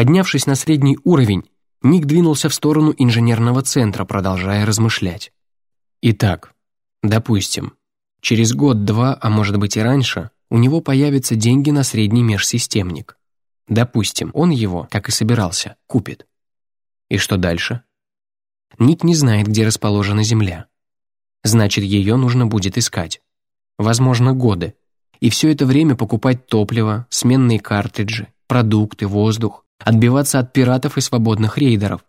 Поднявшись на средний уровень, Ник двинулся в сторону инженерного центра, продолжая размышлять. Итак, допустим, через год-два, а может быть и раньше, у него появятся деньги на средний межсистемник. Допустим, он его, как и собирался, купит. И что дальше? Ник не знает, где расположена Земля. Значит, ее нужно будет искать. Возможно, годы. И все это время покупать топливо, сменные картриджи, продукты, воздух, отбиваться от пиратов и свободных рейдеров,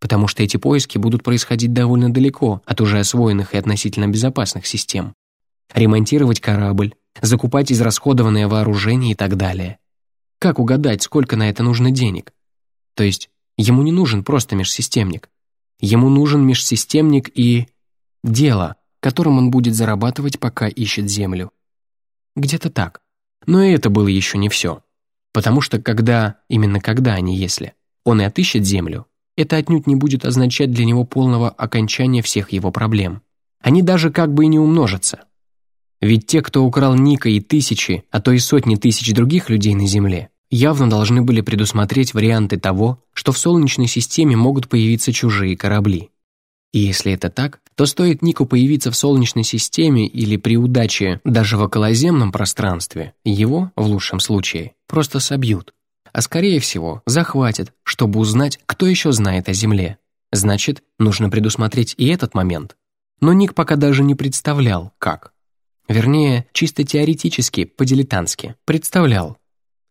потому что эти поиски будут происходить довольно далеко от уже освоенных и относительно безопасных систем. Ремонтировать корабль, закупать израсходованное вооружение и так далее. Как угадать, сколько на это нужно денег? То есть ему не нужен просто межсистемник. Ему нужен межсистемник и... дело, которым он будет зарабатывать, пока ищет Землю. Где-то так. Но и это было еще не все. Потому что когда, именно когда, а не если, он и отыщет Землю, это отнюдь не будет означать для него полного окончания всех его проблем. Они даже как бы и не умножатся. Ведь те, кто украл Ника и тысячи, а то и сотни тысяч других людей на Земле, явно должны были предусмотреть варианты того, что в Солнечной системе могут появиться чужие корабли. И если это так, то стоит Нику появиться в Солнечной системе или при удаче даже в околоземном пространстве, его, в лучшем случае, просто собьют. А скорее всего, захватят, чтобы узнать, кто еще знает о Земле. Значит, нужно предусмотреть и этот момент. Но Ник пока даже не представлял, как. Вернее, чисто теоретически, по-дилетантски, представлял.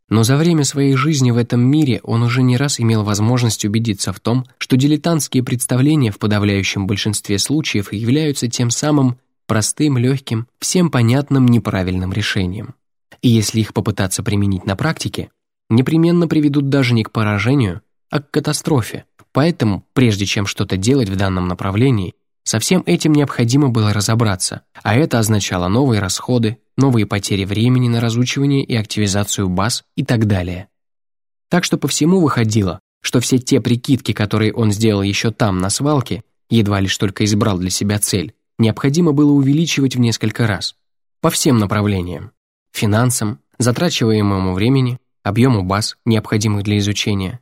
Но за время своей жизни в этом мире он уже не раз имел возможность убедиться в том, что дилетантские представления в подавляющем большинстве случаев являются тем самым простым, легким, всем понятным неправильным решением. И если их попытаться применить на практике, непременно приведут даже не к поражению, а к катастрофе. Поэтому, прежде чем что-то делать в данном направлении, со всем этим необходимо было разобраться, а это означало новые расходы, новые потери времени на разучивание и активизацию баз и так далее. Так что по всему выходило, что все те прикидки, которые он сделал еще там, на свалке, едва лишь только избрал для себя цель, необходимо было увеличивать в несколько раз. По всем направлениям. Финансам, затрачиваемому времени, объему баз, необходимых для изучения.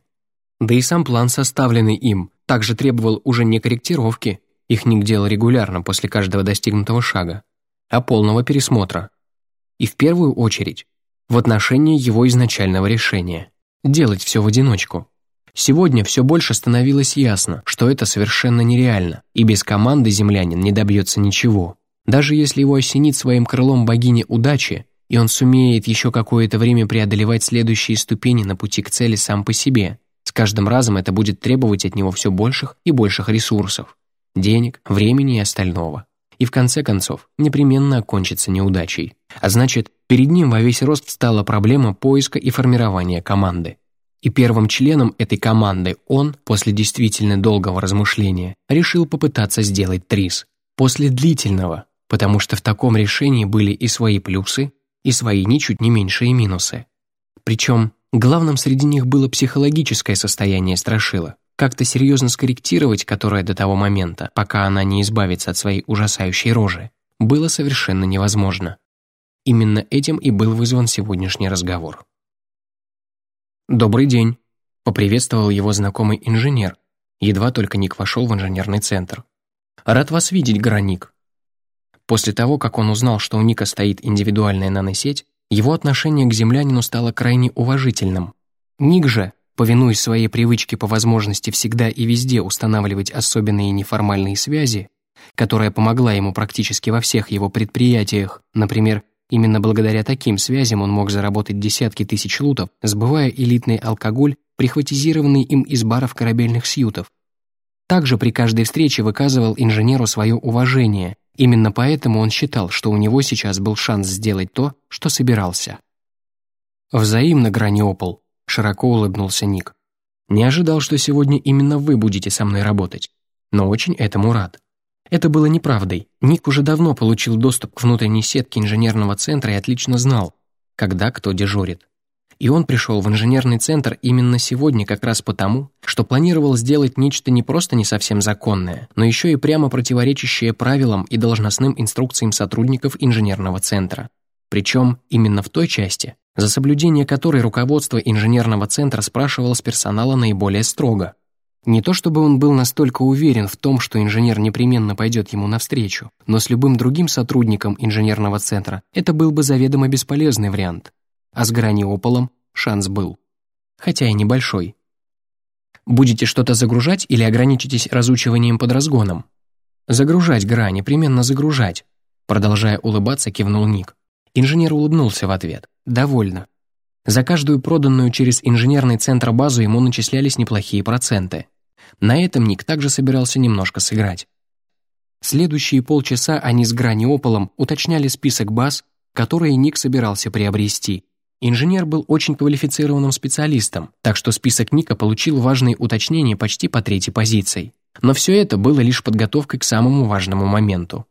Да и сам план, составленный им, также требовал уже не корректировки, их Ник делал регулярно после каждого достигнутого шага, а полного пересмотра. И в первую очередь в отношении его изначального решения – делать все в одиночку. Сегодня все больше становилось ясно, что это совершенно нереально, и без команды землянин не добьется ничего. Даже если его осенит своим крылом богини удачи, и он сумеет еще какое-то время преодолевать следующие ступени на пути к цели сам по себе, с каждым разом это будет требовать от него все больших и больших ресурсов денег, времени и остального. И в конце концов, непременно окончится неудачей. А значит, перед ним во весь рост стала проблема поиска и формирования команды. И первым членом этой команды он, после действительно долгого размышления, решил попытаться сделать Трис. После длительного, потому что в таком решении были и свои плюсы, и свои ничуть не меньшие минусы. Причем главным среди них было психологическое состояние Страшила как-то серьезно скорректировать, которое до того момента, пока она не избавится от своей ужасающей рожи, было совершенно невозможно. Именно этим и был вызван сегодняшний разговор. «Добрый день», — поприветствовал его знакомый инженер, едва только Ник вошел в инженерный центр. «Рад вас видеть, Граник». После того, как он узнал, что у Ника стоит индивидуальная наносеть, его отношение к землянину стало крайне уважительным. Ник же, Повинуясь своей привычке по возможности всегда и везде устанавливать особенные неформальные связи, которая помогла ему практически во всех его предприятиях, например, именно благодаря таким связям он мог заработать десятки тысяч лутов, сбывая элитный алкоголь, прихватизированный им из баров корабельных сьютов. Также при каждой встрече выказывал инженеру свое уважение, именно поэтому он считал, что у него сейчас был шанс сделать то, что собирался. Взаимно, Граниопол, Широко улыбнулся Ник. «Не ожидал, что сегодня именно вы будете со мной работать, но очень этому рад». Это было неправдой. Ник уже давно получил доступ к внутренней сетке инженерного центра и отлично знал, когда кто дежурит. И он пришел в инженерный центр именно сегодня как раз потому, что планировал сделать нечто не просто не совсем законное, но еще и прямо противоречащее правилам и должностным инструкциям сотрудников инженерного центра. Причем именно в той части, за соблюдение которой руководство инженерного центра спрашивало с персонала наиболее строго. Не то чтобы он был настолько уверен в том, что инженер непременно пойдет ему навстречу, но с любым другим сотрудником инженерного центра это был бы заведомо бесполезный вариант. А с граниополом шанс был. Хотя и небольшой. Будете что-то загружать или ограничитесь разучиванием под разгоном? Загружать, Гра, непременно загружать. Продолжая улыбаться, кивнул Ник. Инженер улыбнулся в ответ. Довольно. За каждую проданную через инженерный центр базу ему начислялись неплохие проценты. На этом Ник также собирался немножко сыграть. Следующие полчаса они с Граниополом уточняли список баз, которые Ник собирался приобрести. Инженер был очень квалифицированным специалистом, так что список Ника получил важные уточнения почти по третьей позиции. Но все это было лишь подготовкой к самому важному моменту.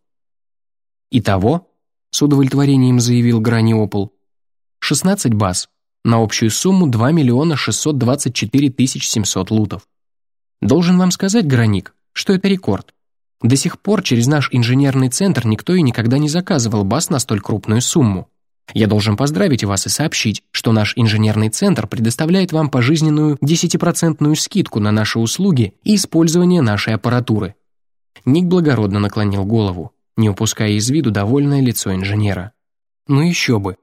Итого, с удовлетворением заявил Граниопол, 16 баз на общую сумму 2 миллиона 624 тысяч 700 лутов. Должен вам сказать, Граник, что это рекорд. До сих пор через наш инженерный центр никто и никогда не заказывал баз на столь крупную сумму. Я должен поздравить вас и сообщить, что наш инженерный центр предоставляет вам пожизненную 10% скидку на наши услуги и использование нашей аппаратуры. Ник благородно наклонил голову, не упуская из виду довольное лицо инженера. Ну еще бы.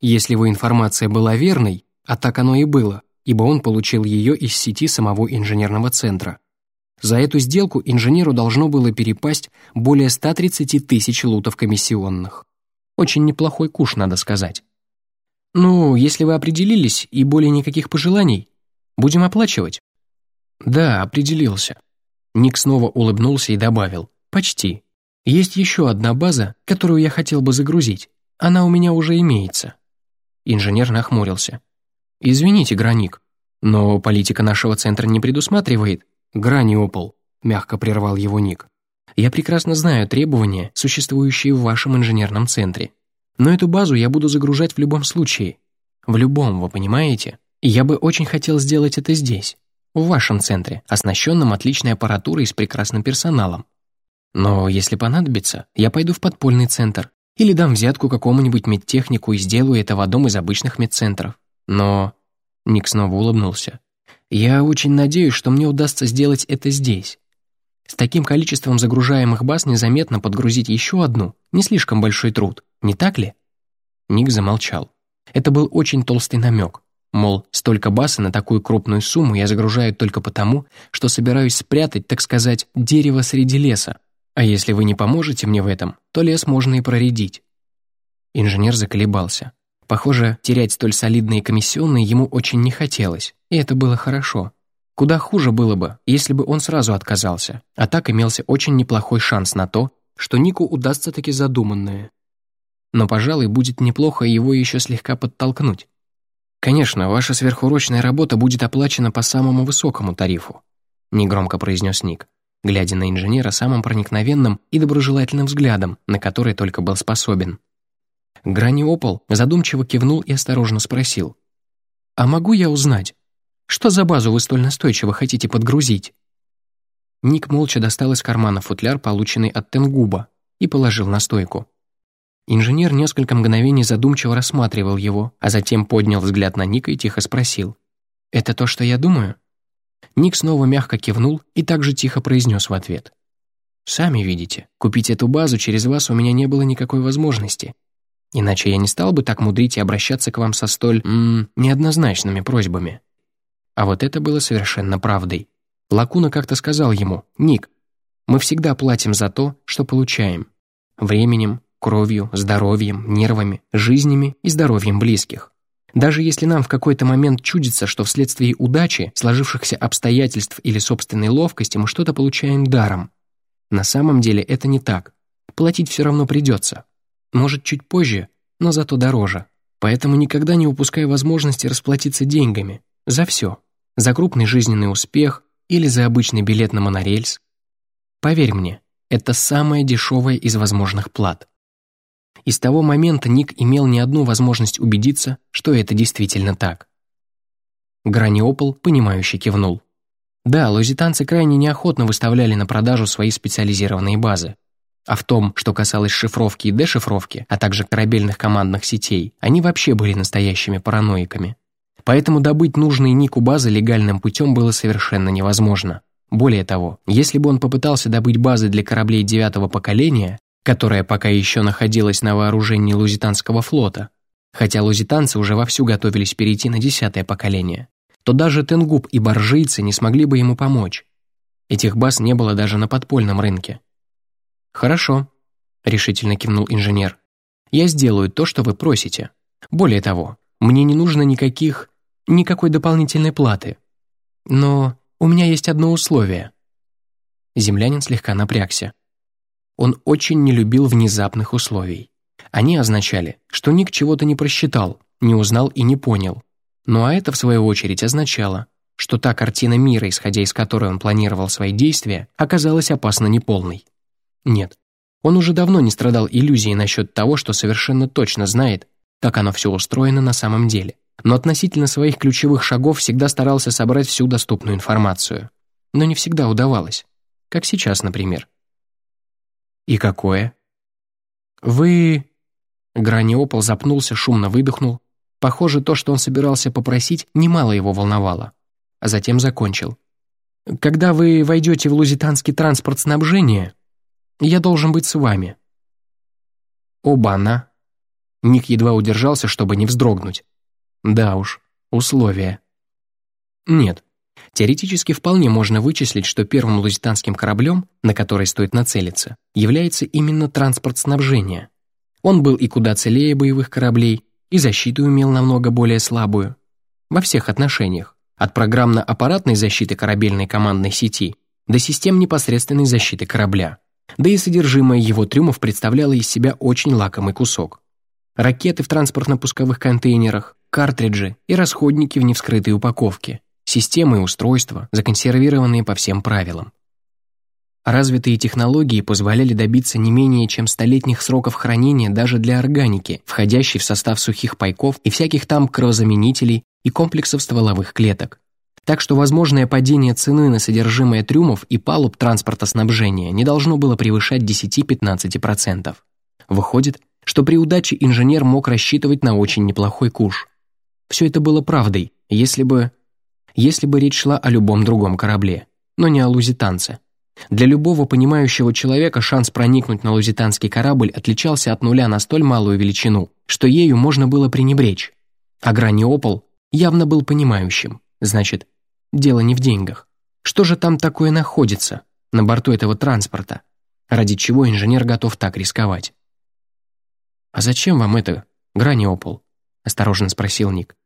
Если его информация была верной, а так оно и было, ибо он получил ее из сети самого инженерного центра. За эту сделку инженеру должно было перепасть более 130 тысяч лутов комиссионных. Очень неплохой куш, надо сказать. «Ну, если вы определились и более никаких пожеланий, будем оплачивать?» «Да, определился». Ник снова улыбнулся и добавил. «Почти. Есть еще одна база, которую я хотел бы загрузить. Она у меня уже имеется». Инженер нахмурился. «Извините, Граник, но политика нашего центра не предусматривает...» «Граниопол», — мягко прервал его Ник. Я прекрасно знаю требования, существующие в вашем инженерном центре. Но эту базу я буду загружать в любом случае. В любом, вы понимаете? Я бы очень хотел сделать это здесь, в вашем центре, оснащенном отличной аппаратурой и с прекрасным персоналом. Но если понадобится, я пойду в подпольный центр или дам взятку какому-нибудь медтехнику и сделаю это в одном из обычных медцентров. Но... Ник снова улыбнулся. Я очень надеюсь, что мне удастся сделать это здесь. С таким количеством загружаемых баз незаметно подгрузить еще одну – не слишком большой труд, не так ли? Ник замолчал. Это был очень толстый намек. Мол, столько баз и на такую крупную сумму я загружаю только потому, что собираюсь спрятать, так сказать, дерево среди леса. А если вы не поможете мне в этом, то лес можно и проредить. Инженер заколебался. Похоже, терять столь солидные комиссионные ему очень не хотелось, и это было хорошо. Куда хуже было бы, если бы он сразу отказался, а так имелся очень неплохой шанс на то, что Нику удастся таки задуманное. Но, пожалуй, будет неплохо его еще слегка подтолкнуть. «Конечно, ваша сверхурочная работа будет оплачена по самому высокому тарифу», негромко произнес Ник, глядя на инженера самым проникновенным и доброжелательным взглядом, на который только был способен. Граниопол задумчиво кивнул и осторожно спросил. «А могу я узнать, что за базу вы столь настойчиво хотите подгрузить?» Ник молча достал из кармана футляр, полученный от Тенгуба, и положил на стойку. Инженер несколько мгновений задумчиво рассматривал его, а затем поднял взгляд на Ника и тихо спросил. «Это то, что я думаю?» Ник снова мягко кивнул и также тихо произнес в ответ. «Сами видите, купить эту базу через вас у меня не было никакой возможности. Иначе я не стал бы так мудрить и обращаться к вам со столь м -м, неоднозначными просьбами. А вот это было совершенно правдой. Лакуна как-то сказал ему, «Ник, мы всегда платим за то, что получаем. Временем, кровью, здоровьем, нервами, жизнями и здоровьем близких. Даже если нам в какой-то момент чудится, что вследствие удачи, сложившихся обстоятельств или собственной ловкости мы что-то получаем даром. На самом деле это не так. Платить все равно придется. Может, чуть позже, но зато дороже. Поэтому никогда не упускай возможности расплатиться деньгами. За все за крупный жизненный успех или за обычный билет на монорельс. Поверь мне, это самая дешевая из возможных плат. И с того момента Ник имел не одну возможность убедиться, что это действительно так. Граниопол, понимающе кивнул. Да, лузитанцы крайне неохотно выставляли на продажу свои специализированные базы. А в том, что касалось шифровки и дешифровки, а также корабельных командных сетей, они вообще были настоящими параноиками. Поэтому добыть нужный ник у базы легальным путем было совершенно невозможно. Более того, если бы он попытался добыть базы для кораблей девятого поколения, которая пока еще находилась на вооружении Лузитанского флота, хотя лузитанцы уже вовсю готовились перейти на десятое поколение, то даже Тенгуб и боржийцы не смогли бы ему помочь. Этих баз не было даже на подпольном рынке. «Хорошо», — решительно кивнул инженер. «Я сделаю то, что вы просите. Более того, мне не нужно никаких... никакой дополнительной платы. Но у меня есть одно условие». Землянин слегка напрягся. Он очень не любил внезапных условий. Они означали, что Ник чего-то не просчитал, не узнал и не понял. Ну а это, в свою очередь, означало, что та картина мира, исходя из которой он планировал свои действия, оказалась опасно неполной. Нет, он уже давно не страдал иллюзией насчет того, что совершенно точно знает, как оно все устроено на самом деле. Но относительно своих ключевых шагов всегда старался собрать всю доступную информацию. Но не всегда удавалось. Как сейчас, например. «И какое?» «Вы...» Граниопол запнулся, шумно выдохнул. Похоже, то, что он собирался попросить, немало его волновало. А затем закончил. «Когда вы войдете в лузитанский транспорт снабжения, я должен быть с вами». «Оба-на!» Ник едва удержался, чтобы не вздрогнуть. «Да уж, условия». «Нет, Теоретически вполне можно вычислить, что первым лузитанским кораблем, на который стоит нацелиться, является именно транспорт снабжения. Он был и куда целее боевых кораблей, и защиту имел намного более слабую. Во всех отношениях, от программно-аппаратной защиты корабельной командной сети до систем непосредственной защиты корабля. Да и содержимое его трюмов представляло из себя очень лакомый кусок. Ракеты в транспортно-пусковых контейнерах, картриджи и расходники в невскрытой упаковке, системы и устройства, законсервированные по всем правилам. Развитые технологии позволяли добиться не менее чем столетних сроков хранения даже для органики, входящей в состав сухих пайков и всяких там кровозаменителей и комплексов стволовых клеток. Так что возможное падение цены на содержимое трюмов и палуб транспорта снабжения не должно было превышать 10-15%. Выходит, что при удаче инженер мог рассчитывать на очень неплохой куш. Все это было правдой, если бы... если бы речь шла о любом другом корабле, но не о лузитанце. Для любого понимающего человека шанс проникнуть на лузитанский корабль отличался от нуля на столь малую величину, что ею можно было пренебречь. А Граниопол явно был понимающим. Значит, дело не в деньгах. Что же там такое находится на борту этого транспорта, ради чего инженер готов так рисковать? «А зачем вам это, Граниопол?» – осторожно спросил Ник.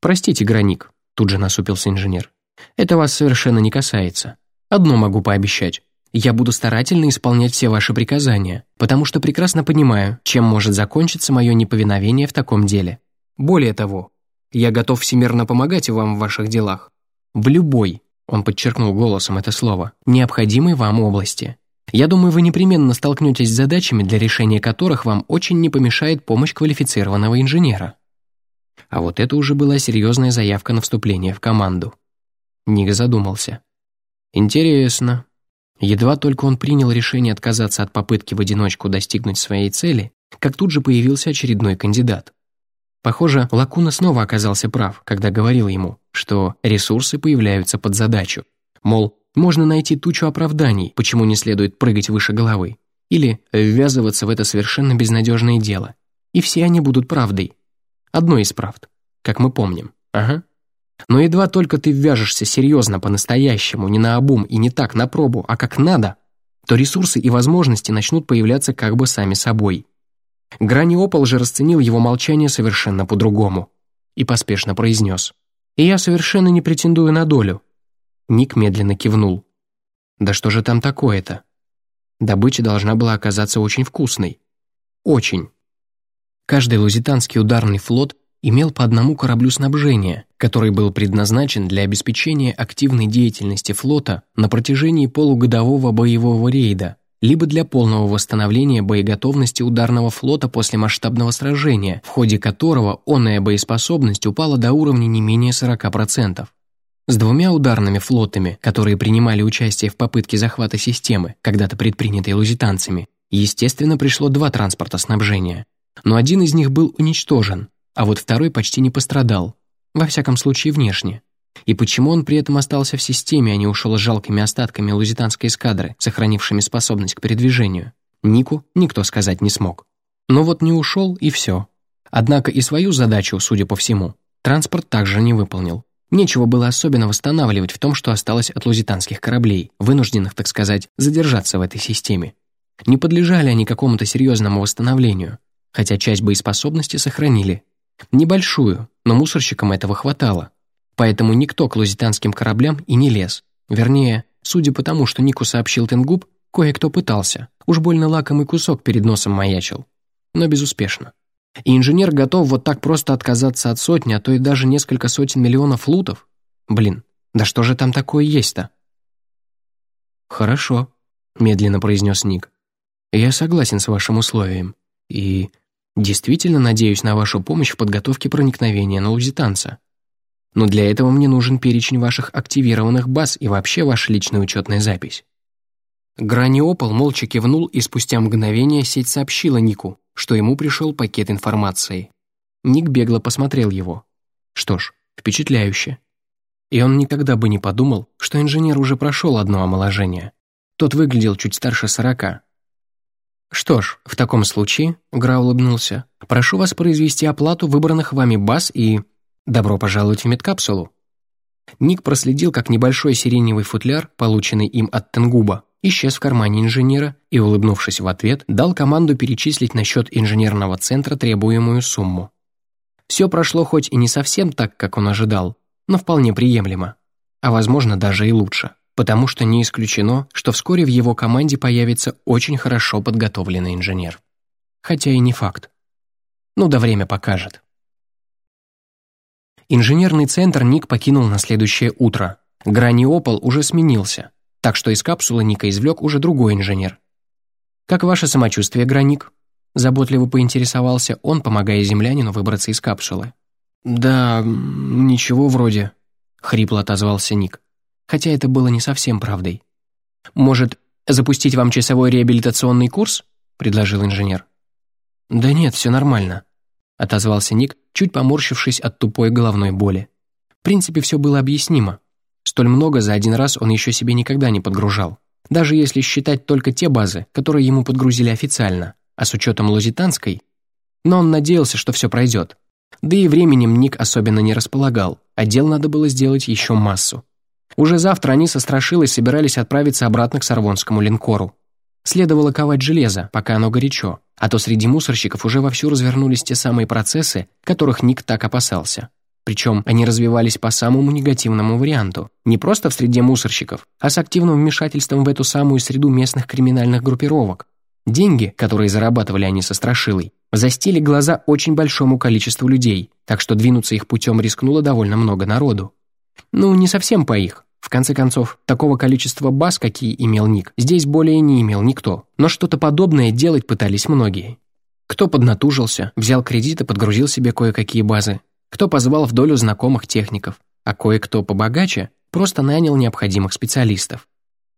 «Простите, Граник», – тут же насупился инженер. «Это вас совершенно не касается. Одно могу пообещать. Я буду старательно исполнять все ваши приказания, потому что прекрасно понимаю, чем может закончиться мое неповиновение в таком деле. Более того, я готов всемирно помогать вам в ваших делах. В любой, он подчеркнул голосом это слово, необходимой вам области. Я думаю, вы непременно столкнетесь с задачами, для решения которых вам очень не помешает помощь квалифицированного инженера. А вот это уже была серьезная заявка на вступление в команду. Ник задумался. Интересно. Едва только он принял решение отказаться от попытки в одиночку достигнуть своей цели, как тут же появился очередной кандидат. Похоже, Лакуна снова оказался прав, когда говорил ему, что ресурсы появляются под задачу. Мол, можно найти тучу оправданий, почему не следует прыгать выше головы, или ввязываться в это совершенно безнадежное дело. И все они будут правдой. Одной из правд, как мы помним. Ага. Но едва только ты ввяжешься серьезно по-настоящему, не на обум и не так на пробу, а как надо, то ресурсы и возможности начнут появляться как бы сами собой. Граниопол же расценил его молчание совершенно по-другому и поспешно произнес. «И я совершенно не претендую на долю». Ник медленно кивнул. «Да что же там такое-то?» Добыча должна была оказаться очень вкусной. Очень. Каждый лузитанский ударный флот имел по одному кораблю снабжения, который был предназначен для обеспечения активной деятельности флота на протяжении полугодового боевого рейда, либо для полного восстановления боеготовности ударного флота после масштабного сражения, в ходе которого онная боеспособность упала до уровня не менее 40%. С двумя ударными флотами, которые принимали участие в попытке захвата системы, когда-то предпринятой лузитанцами, Естественно, пришло два транспорта снабжения, но один из них был уничтожен, а вот второй почти не пострадал, во всяком случае внешне. И почему он при этом остался в системе, а не ушел с жалкими остатками лузитанской эскадры, сохранившими способность к передвижению, Нику никто сказать не смог. Но вот не ушел и все. Однако и свою задачу, судя по всему, транспорт также не выполнил. Нечего было особенно восстанавливать в том, что осталось от лузитанских кораблей, вынужденных, так сказать, задержаться в этой системе. Не подлежали они какому-то серьезному восстановлению, хотя часть боеспособности сохранили. Небольшую, но мусорщикам этого хватало. Поэтому никто к лузитанским кораблям и не лез. Вернее, судя по тому, что Нику сообщил Тенгуб, кое-кто пытался. Уж больно лакомый кусок перед носом маячил. Но безуспешно. И инженер готов вот так просто отказаться от сотни, а то и даже несколько сотен миллионов лутов? Блин, да что же там такое есть-то? «Хорошо», — медленно произнес Ник. «Я согласен с вашим условием. И действительно надеюсь на вашу помощь в подготовке проникновения на лузитанца. Но для этого мне нужен перечень ваших активированных баз и вообще ваша личная учетная запись». Граниопол молча кивнул, и спустя мгновение сеть сообщила Нику, что ему пришел пакет информации. Ник бегло посмотрел его. Что ж, впечатляюще. И он никогда бы не подумал, что инженер уже прошел одно омоложение. Тот выглядел чуть старше сорока. «Что ж, в таком случае», — Гра улыбнулся, «прошу вас произвести оплату выбранных вами баз и... добро пожаловать в медкапсулу». Ник проследил, как небольшой сиреневый футляр, полученный им от Тенгуба, исчез в кармане инженера и, улыбнувшись в ответ, дал команду перечислить на счет инженерного центра требуемую сумму. Все прошло хоть и не совсем так, как он ожидал, но вполне приемлемо. А возможно, даже и лучше, потому что не исключено, что вскоре в его команде появится очень хорошо подготовленный инженер. Хотя и не факт. Ну да время покажет. Инженерный центр Ник покинул на следующее утро. Граниопол уже сменился, так что из капсулы Ника извлек уже другой инженер. «Как ваше самочувствие, Граник?» Заботливо поинтересовался он, помогая землянину выбраться из капсулы. «Да, ничего вроде», — хрипло отозвался Ник. Хотя это было не совсем правдой. «Может, запустить вам часовой реабилитационный курс?» — предложил инженер. «Да нет, все нормально», — отозвался Ник, чуть поморщившись от тупой головной боли. В принципе, все было объяснимо. Столь много за один раз он еще себе никогда не подгружал. Даже если считать только те базы, которые ему подгрузили официально, а с учетом лузитанской. Но он надеялся, что все пройдет. Да и временем Ник особенно не располагал, а дел надо было сделать еще массу. Уже завтра они со Страшилой собирались отправиться обратно к Сорвонскому линкору. Следовало ковать железо, пока оно горячо, а то среди мусорщиков уже вовсю развернулись те самые процессы, которых Ник так опасался. Причем они развивались по самому негативному варианту. Не просто в среде мусорщиков, а с активным вмешательством в эту самую среду местных криминальных группировок. Деньги, которые зарабатывали они со Страшилой, застили глаза очень большому количеству людей, так что двинуться их путем рискнуло довольно много народу. Ну, не совсем по их. В конце концов, такого количества баз, какие имел Ник, здесь более не имел никто. Но что-то подобное делать пытались многие. Кто поднатужился, взял кредит и подгрузил себе кое-какие базы, кто позвал в долю знакомых техников, а кое-кто побогаче просто нанял необходимых специалистов.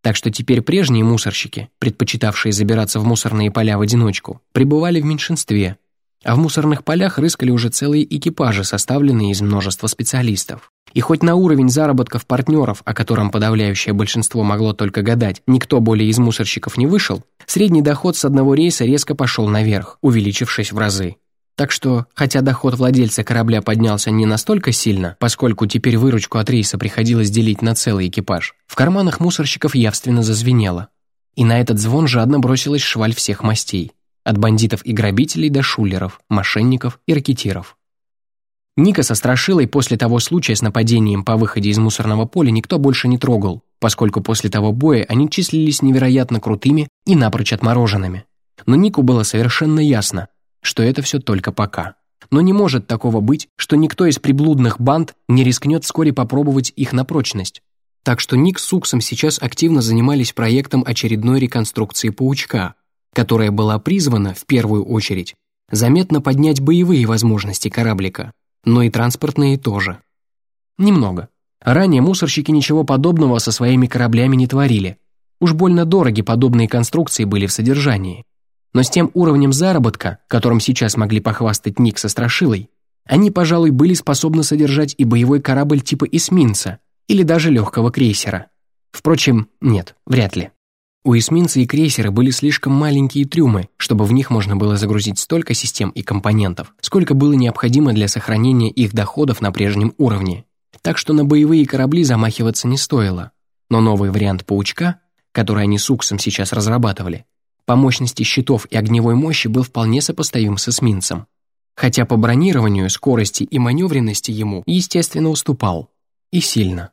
Так что теперь прежние мусорщики, предпочитавшие забираться в мусорные поля в одиночку, пребывали в меньшинстве, а в мусорных полях рыскали уже целые экипажи, составленные из множества специалистов. И хоть на уровень заработков партнеров, о котором подавляющее большинство могло только гадать, никто более из мусорщиков не вышел, средний доход с одного рейса резко пошел наверх, увеличившись в разы. Так что, хотя доход владельца корабля поднялся не настолько сильно, поскольку теперь выручку от рейса приходилось делить на целый экипаж, в карманах мусорщиков явственно зазвенело. И на этот звон жадно бросилась шваль всех мастей. От бандитов и грабителей до шулеров, мошенников и ракетиров. Ника со Страшилой после того случая с нападением по выходе из мусорного поля никто больше не трогал, поскольку после того боя они числились невероятно крутыми и напрочь отмороженными. Но Нику было совершенно ясно, что это все только пока. Но не может такого быть, что никто из приблудных банд не рискнет вскоре попробовать их на прочность. Так что Ник с Уксом сейчас активно занимались проектом очередной реконструкции паучка, которая была призвана, в первую очередь, заметно поднять боевые возможности кораблика, но и транспортные тоже. Немного. Ранее мусорщики ничего подобного со своими кораблями не творили. Уж больно дороги подобные конструкции были в содержании. но с тем уровнем заработка, которым сейчас могли похвастать Ник со Страшилой, они, пожалуй, были способны содержать и боевой корабль типа эсминца или даже легкого крейсера. Впрочем, нет, вряд ли. У эсминца и крейсера были слишком маленькие трюмы, чтобы в них можно было загрузить столько систем и компонентов, сколько было необходимо для сохранения их доходов на прежнем уровне. Так что на боевые корабли замахиваться не стоило. Но новый вариант «Паучка», который они с Уксом сейчас разрабатывали, по мощности щитов и огневой мощи был вполне сопоставим с эсминцем. Хотя по бронированию, скорости и маневренности ему, естественно, уступал. И сильно.